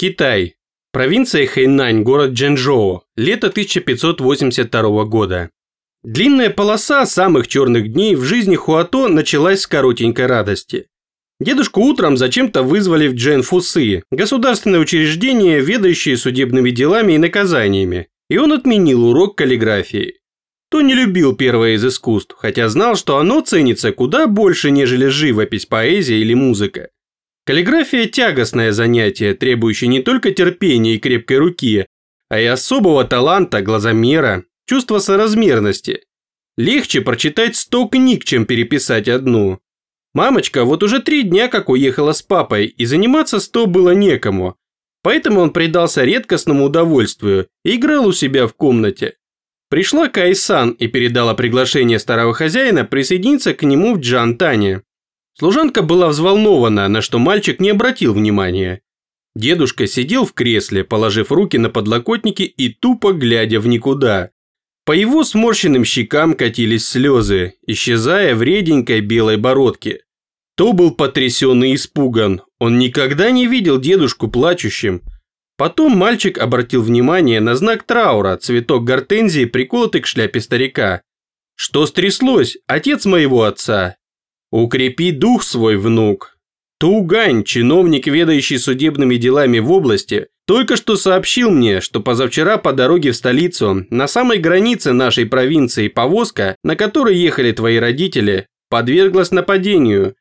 Китай. Провинция Хэйнань, город Джэнчжоу. Лето 1582 года. Длинная полоса самых черных дней в жизни Хуато началась с коротенькой радости. Дедушку утром зачем-то вызвали в Джэнфусы, государственное учреждение, ведающее судебными делами и наказаниями, и он отменил урок каллиграфии. То не любил первое из искусств, хотя знал, что оно ценится куда больше, нежели живопись, поэзия или музыка. Каллиграфия – тягостное занятие, требующее не только терпения и крепкой руки, а и особого таланта, глазомера, чувства соразмерности. Легче прочитать сто книг, чем переписать одну. Мамочка вот уже три дня как уехала с папой, и заниматься сто было некому. Поэтому он предался редкостному удовольствию и играл у себя в комнате. Пришла Кайсан и передала приглашение старого хозяина присоединиться к нему в Джантане. Служанка была взволнована, на что мальчик не обратил внимания. Дедушка сидел в кресле, положив руки на подлокотники и тупо глядя в никуда. По его сморщенным щекам катились слезы, исчезая в реденькой белой бородке. То был потрясен и испуган, он никогда не видел дедушку плачущим. Потом мальчик обратил внимание на знак траура, цветок гортензии, приколотый к шляпе старика. Что стряслось, отец моего отца? Укрепи дух свой, внук. Тугань, чиновник, ведающий судебными делами в области, только что сообщил мне, что позавчера по дороге в столицу, на самой границе нашей провинции, повозка, на которой ехали твои родители, подверглась нападению.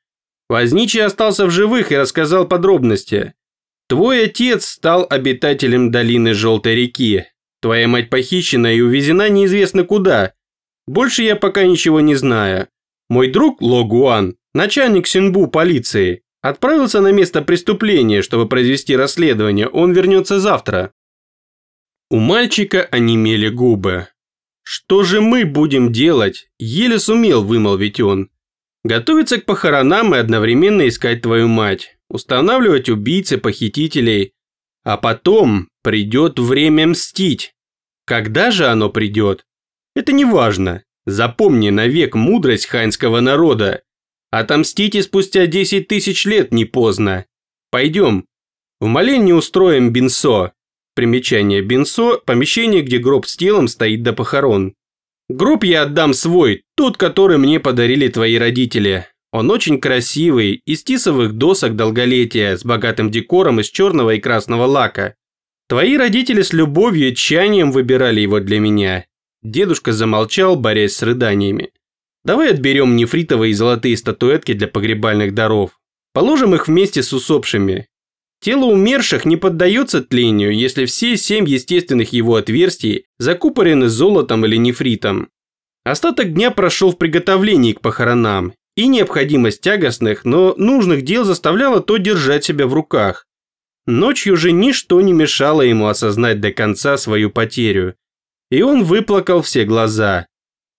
Возничий остался в живых и рассказал подробности. Твой отец стал обитателем долины Желтой реки. Твоя мать похищена и увезена неизвестно куда. Больше я пока ничего не знаю. Мой друг Ло Гуан, начальник Синбу полиции, отправился на место преступления, чтобы произвести расследование. Он вернется завтра. У мальчика онемели губы. Что же мы будем делать? Еле сумел вымолвить он. Готовиться к похоронам и одновременно искать твою мать. Устанавливать убийцы, похитителей. А потом придет время мстить. Когда же оно придет? Это не важно. Запомни навек мудрость ханьского народа. Отомстите спустя 10 тысяч лет не поздно. Пойдем. В молении устроим бинсо. Примечание бинсо – помещение, где гроб с телом стоит до похорон. Гроб я отдам свой, тот, который мне подарили твои родители. Он очень красивый, из тисовых досок долголетия, с богатым декором из черного и красного лака. Твои родители с любовью и тщанием выбирали его для меня. Дедушка замолчал, борясь с рыданиями. Давай отберем нефритовые и золотые статуэтки для погребальных даров. Положим их вместе с усопшими. Тело умерших не поддается тлению, если все семь естественных его отверстий закупорены золотом или нефритом. Остаток дня прошел в приготовлении к похоронам, и необходимость тягостных, но нужных дел заставляла то держать себя в руках. Ночью же ничто не мешало ему осознать до конца свою потерю, и он выплакал все глаза.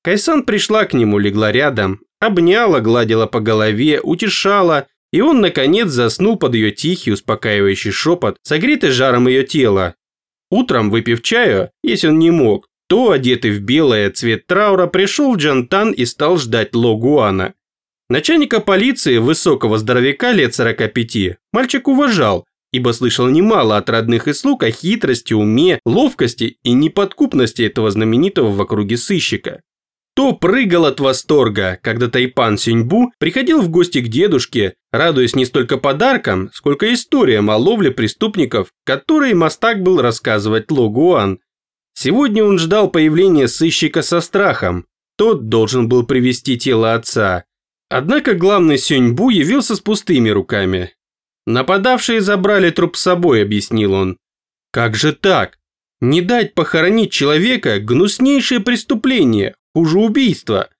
Кайсан пришла к нему, легла рядом, обняла, гладила по голове, утешала, и он, наконец, заснул под ее тихий, успокаивающий шепот, согретый жаром ее тела. Утром, выпив чаю, если он не мог, то, одетый в белое цвет траура, пришел Джантан и стал ждать Логуана. Начальника полиции, высокого здоровяка лет 45, мальчик уважал, ибо слышал немало от родных и слуг о хитрости, уме, ловкости и неподкупности этого знаменитого в округе сыщика. То прыгал от восторга, когда Тайпан Синьбу приходил в гости к дедушке, радуясь не столько подаркам, сколько историям о ловле преступников, которые Мастак был рассказывать Ло Гуан. Сегодня он ждал появления сыщика со страхом. Тот должен был привести тело отца. Однако главный Сюньбу явился с пустыми руками. «Нападавшие забрали труп с собой», – объяснил он. «Как же так? Не дать похоронить человека – гнуснейшее преступление, хуже убийства.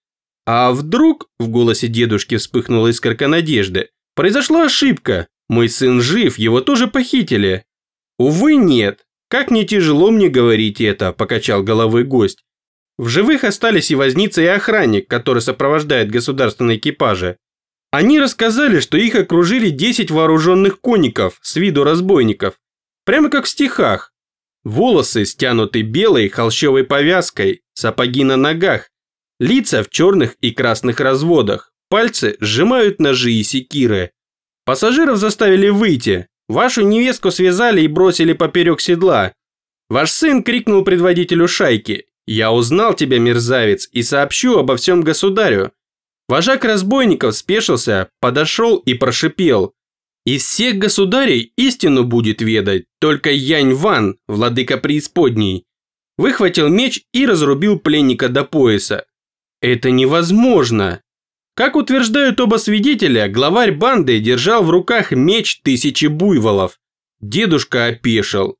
А вдруг, в голосе дедушки вспыхнула искорка надежды, произошла ошибка, мой сын жив, его тоже похитили. Увы, нет. Как не тяжело мне говорить это, покачал головой гость. В живых остались и возница, и охранник, который сопровождает государственные экипажи. Они рассказали, что их окружили 10 вооруженных конников с виду разбойников. Прямо как в стихах. Волосы стянуты белой холщовой повязкой, сапоги на ногах, лица в черных и красных разводах, пальцы сжимают ножи и секиры. Пассажиров заставили выйти, Вашу невестку связали и бросили поперек седла. Ваш сын крикнул предводителю шайки. «Я узнал тебя, мерзавец, и сообщу обо всем государю». Вожак разбойников спешился, подошел и прошипел. «Из всех государей истину будет ведать только Янь Ван, владыка преисподней». Выхватил меч и разрубил пленника до пояса. Это невозможно. Как утверждают оба свидетеля, главарь банды держал в руках меч тысячи буйволов. Дедушка опешил.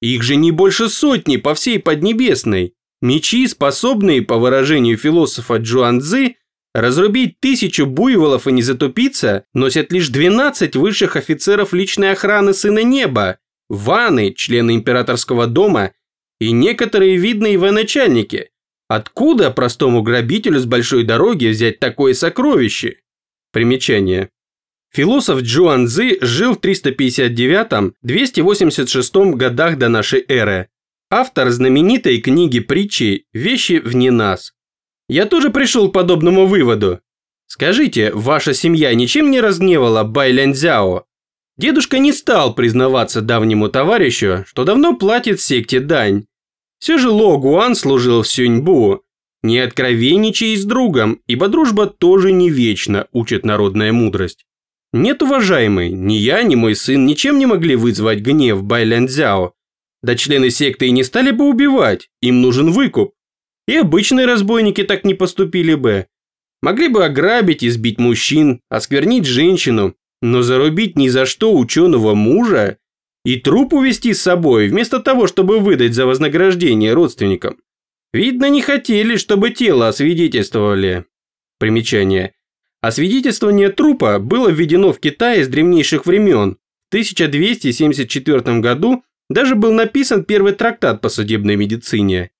Их же не больше сотни по всей Поднебесной. Мечи, способные, по выражению философа Джуанзы, разрубить тысячу буйволов и не затупиться, носят лишь 12 высших офицеров личной охраны Сына Неба, ваны, члены императорского дома и некоторые видные военачальники, Откуда простому грабителю с большой дороги взять такое сокровище? Примечание. Философ Джуан Цзы жил в 359-286 годах до нашей эры. Автор знаменитой книги притчи «Вещи вне нас». Я тоже пришел к подобному выводу. Скажите, ваша семья ничем не разгневала Бай Ляньцзяо? Дедушка не стал признаваться давнему товарищу, что давно платит секте дань, все же Ло Гуан служил в Сюньбу. Не откровенничай с другом, ибо дружба тоже не вечна, учит народная мудрость. Нет, уважаемый, ни я, ни мой сын ничем не могли вызвать гнев Байлянцзяо. Да члены секты и не стали бы убивать, им нужен выкуп. И обычные разбойники так не поступили бы. Могли бы ограбить, избить мужчин, осквернить женщину, но зарубить ни за что ученого мужа и труп увезти с собой, вместо того, чтобы выдать за вознаграждение родственникам. Видно, не хотели, чтобы тело освидетельствовали. Примечание. Освидетельствование трупа было введено в Китае с древнейших времен. В 1274 году даже был написан первый трактат по судебной медицине.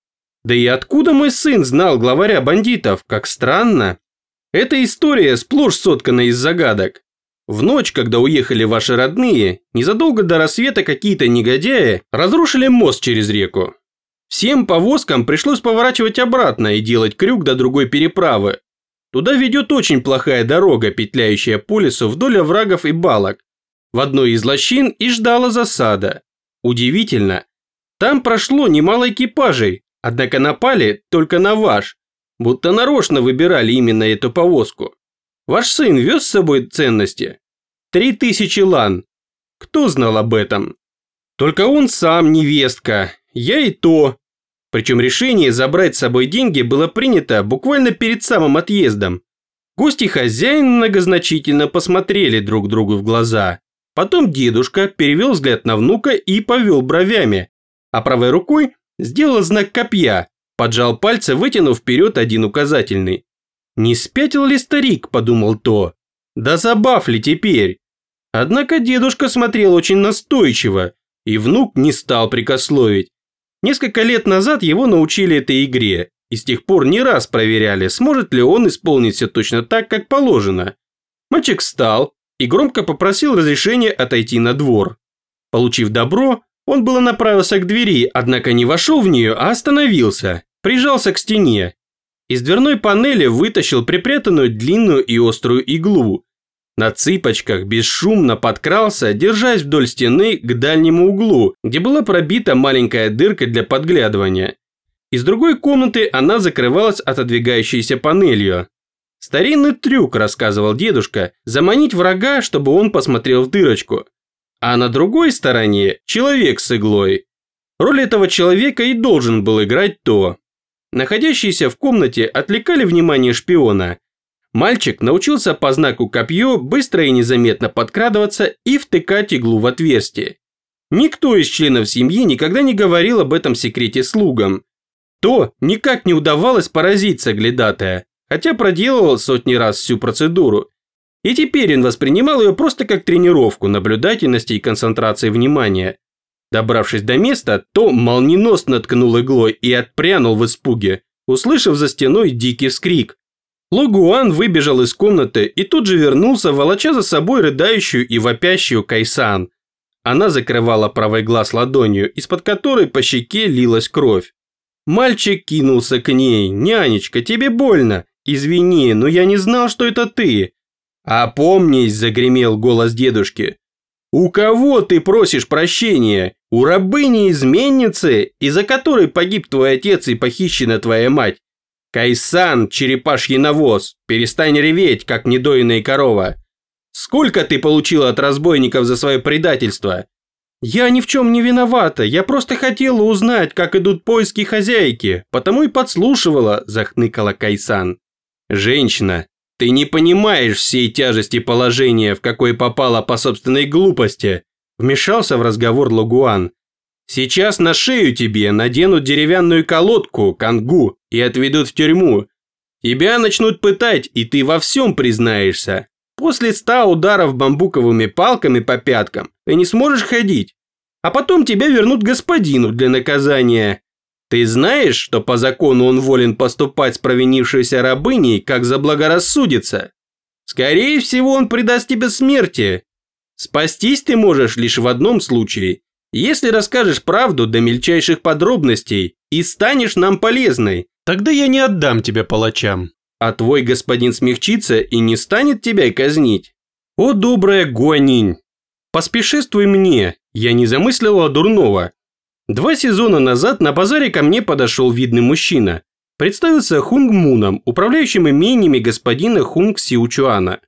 Да и откуда мой сын знал главаря бандитов, как странно. Эта история сплошь соткана из загадок. В ночь, когда уехали ваши родные, незадолго до рассвета какие-то негодяи разрушили мост через реку. Всем повозкам пришлось поворачивать обратно и делать крюк до другой переправы. Туда ведет очень плохая дорога, петляющая по лесу вдоль оврагов и балок. В одной из лощин и ждала засада. Удивительно. Там прошло немало экипажей, однако напали только на ваш, будто нарочно выбирали именно эту повозку. Ваш сын вез с собой ценности? Три тысячи лан. Кто знал об этом? Только он сам невестка, я и то. Причем решение забрать с собой деньги было принято буквально перед самым отъездом. Гости хозяин многозначительно посмотрели друг другу в глаза. Потом дедушка перевел взгляд на внука и повел бровями, а правой рукой сделал знак копья, поджал пальцы, вытянув вперед один указательный. Не спятил ли старик, подумал то. Да забав ли теперь? Однако дедушка смотрел очень настойчиво, и внук не стал прикословить. Несколько лет назад его научили этой игре, и с тех пор не раз проверяли, сможет ли он исполнить все точно так, как положено. Мальчик встал и громко попросил разрешения отойти на двор. Получив добро, он было направился к двери, однако не вошел в нее, а остановился, прижался к стене из дверной панели вытащил припрятанную длинную и острую иглу. На цыпочках бесшумно подкрался, держась вдоль стены к дальнему углу, где была пробита маленькая дырка для подглядывания. Из другой комнаты она закрывалась отодвигающейся панелью. Старинный трюк, рассказывал дедушка, заманить врага, чтобы он посмотрел в дырочку. А на другой стороне человек с иглой. Роль этого человека и должен был играть то, Находящиеся в комнате отвлекали внимание шпиона. Мальчик научился по знаку копье быстро и незаметно подкрадываться и втыкать иглу в отверстие. Никто из членов семьи никогда не говорил об этом секрете слугам. То никак не удавалось поразить соглядатая, хотя проделывал сотни раз всю процедуру. И теперь он воспринимал ее просто как тренировку наблюдательности и концентрации внимания. Добравшись до места, Том молниеносно ткнул иглой и отпрянул в испуге, услышав за стеной дикий вскрик. Логуан выбежал из комнаты и тут же вернулся, волоча за собой рыдающую и вопящую Кайсан. Она закрывала правый глаз ладонью, из-под которой по щеке лилась кровь. Мальчик кинулся к ней. «Нянечка, тебе больно? Извини, но я не знал, что это ты». «Опомнись», – загремел голос дедушки. У кого ты просишь прощения? У рабыни-изменницы, из-за которой погиб твой отец и похищена твоя мать? Кайсан, черепаший навоз, перестань реветь, как недоиная корова. Сколько ты получила от разбойников за свое предательство? Я ни в чем не виновата, я просто хотела узнать, как идут поиски хозяйки, потому и подслушивала, захныкала Кайсан. Женщина, ты не понимаешь всей тяжести положения, в какое попала по собственной глупости, вмешался в разговор Логуан. Сейчас на шею тебе наденут деревянную колодку, кангу, и отведут в тюрьму. Тебя начнут пытать, и ты во всем признаешься. После ста ударов бамбуковыми палками по пяткам ты не сможешь ходить. А потом тебя вернут господину для наказания. Ты знаешь, что по закону он волен поступать с провинившейся рабыней, как заблагорассудится? Скорее всего, он предаст тебе смерти. Спастись ты можешь лишь в одном случае, если расскажешь правду до мельчайших подробностей и станешь нам полезной. Тогда я не отдам тебя палачам, а твой господин смягчится и не станет тебя казнить. О, добрая Гуанинь, поспешествуй мне, я не замыслила дурного. Два сезона назад на базаре ко мне подошел видный мужчина. Представился Хунг Муном, управляющим имениями господина Хунг Сиучуана.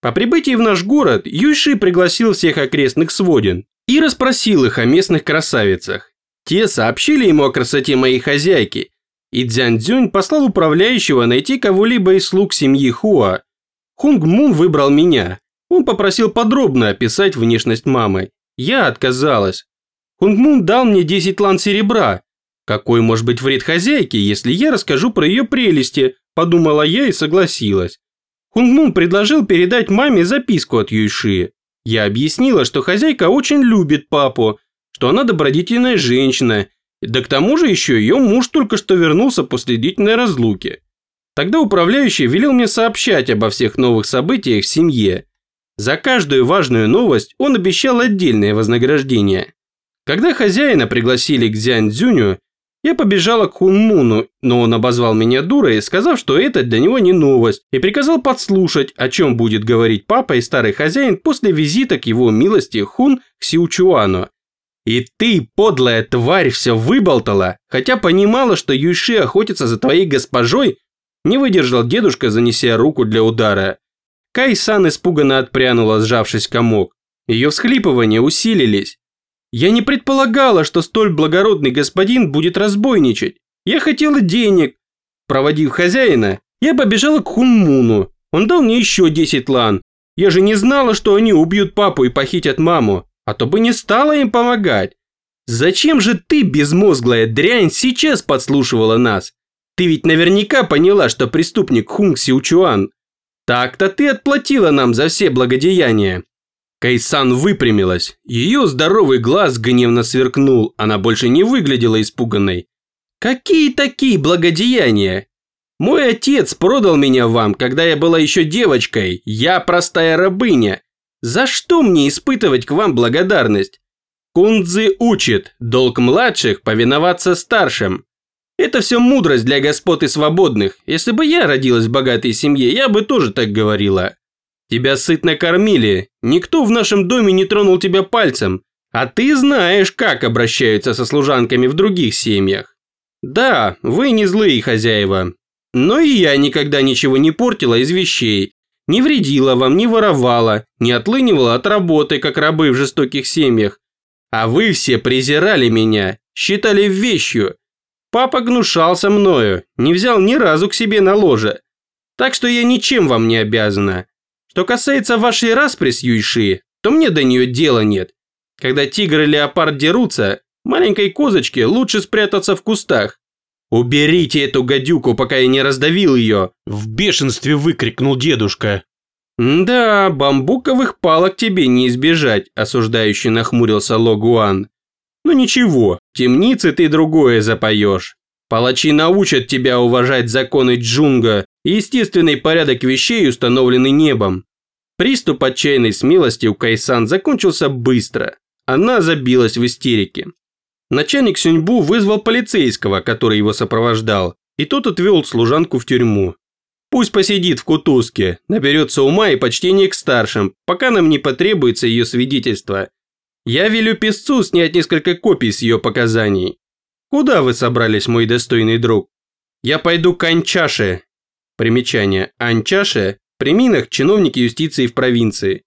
По прибытии в наш город Юйши пригласил всех окрестных сводин и расспросил их о местных красавицах. Те сообщили ему о красоте моей хозяйки, и Дзян Цзюнь послал управляющего найти кого-либо из слуг семьи Хуа. Хунг Мун выбрал меня. Он попросил подробно описать внешность мамы. Я отказалась. Хунгмун дал мне 10 лан серебра. Какой может быть вред хозяйке, если я расскажу про ее прелести, подумала я и согласилась. Хунгмун предложил передать маме записку от Юйши. Я объяснила, что хозяйка очень любит папу, что она добродетельная женщина, да к тому же еще ее муж только что вернулся после длительной разлуки. Тогда управляющий велел мне сообщать обо всех новых событиях в семье. За каждую важную новость он обещал отдельное вознаграждение. Когда хозяина пригласили к Дзянь Цзюню, я побежала к Хунмуну, но он обозвал меня дурой, сказав, что это для него не новость, и приказал подслушать, о чем будет говорить папа и старый хозяин после визита к его милости Хун к Сиучуану. И ты, подлая тварь, все выболтала, хотя понимала, что Юйши охотится за твоей госпожой, не выдержал дедушка, занеся руку для удара. Кай-сан испуганно отпрянула, сжавшись комок. Ее всхлипывания усилились. Я не предполагала, что столь благородный господин будет разбойничать. Я хотела денег. Проводив хозяина, я побежала к Хунмуну. Он дал мне еще 10 лан. Я же не знала, что они убьют папу и похитят маму, а то бы не стала им помогать. Зачем же ты, безмозглая дрянь, сейчас подслушивала нас? Ты ведь наверняка поняла, что преступник Хунг Сиучуан. Так-то ты отплатила нам за все благодеяния. Кайсан выпрямилась. Ее здоровый глаз гневно сверкнул, она больше не выглядела испуганной. «Какие такие благодеяния? Мой отец продал меня вам, когда я была еще девочкой, я простая рабыня. За что мне испытывать к вам благодарность? Кунцзы учит, долг младших повиноваться старшим. Это все мудрость для господ и свободных. Если бы я родилась в богатой семье, я бы тоже так говорила. Тебя сытно кормили, никто в нашем доме не тронул тебя пальцем, а ты знаешь, как обращаются со служанками в других семьях. Да, вы не злые хозяева, но и я никогда ничего не портила из вещей, не вредила вам, не воровала, не отлынивала от работы, как рабы в жестоких семьях. А вы все презирали меня, считали вещью. Папа гнушался мною, не взял ни разу к себе на ложе. Так что я ничем вам не обязана. Что касается вашей распри с Юйши, то мне до нее дела нет. Когда тигр и леопард дерутся, маленькой козочке лучше спрятаться в кустах. «Уберите эту гадюку, пока я не раздавил ее!» В бешенстве выкрикнул дедушка. «Да, бамбуковых палок тебе не избежать», – осуждающий нахмурился Логуан. «Ну ничего, темницы ты другое запоешь. Палачи научат тебя уважать законы Джунга естественный порядок вещей, установленный небом. Приступ отчаянной смелости у Кайсан закончился быстро. Она забилась в истерике. Начальник Сюньбу вызвал полицейского, который его сопровождал, и тот отвел служанку в тюрьму. Пусть посидит в кутузке, наберется ума и почтения к старшим, пока нам не потребуется ее свидетельство. Я велю песцу снять несколько копий с ее показаний. Куда вы собрались, мой достойный друг? Я пойду к Анчаше. Примечание. Анчаше – при чиновники юстиции в провинции.